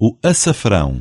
o açafrão.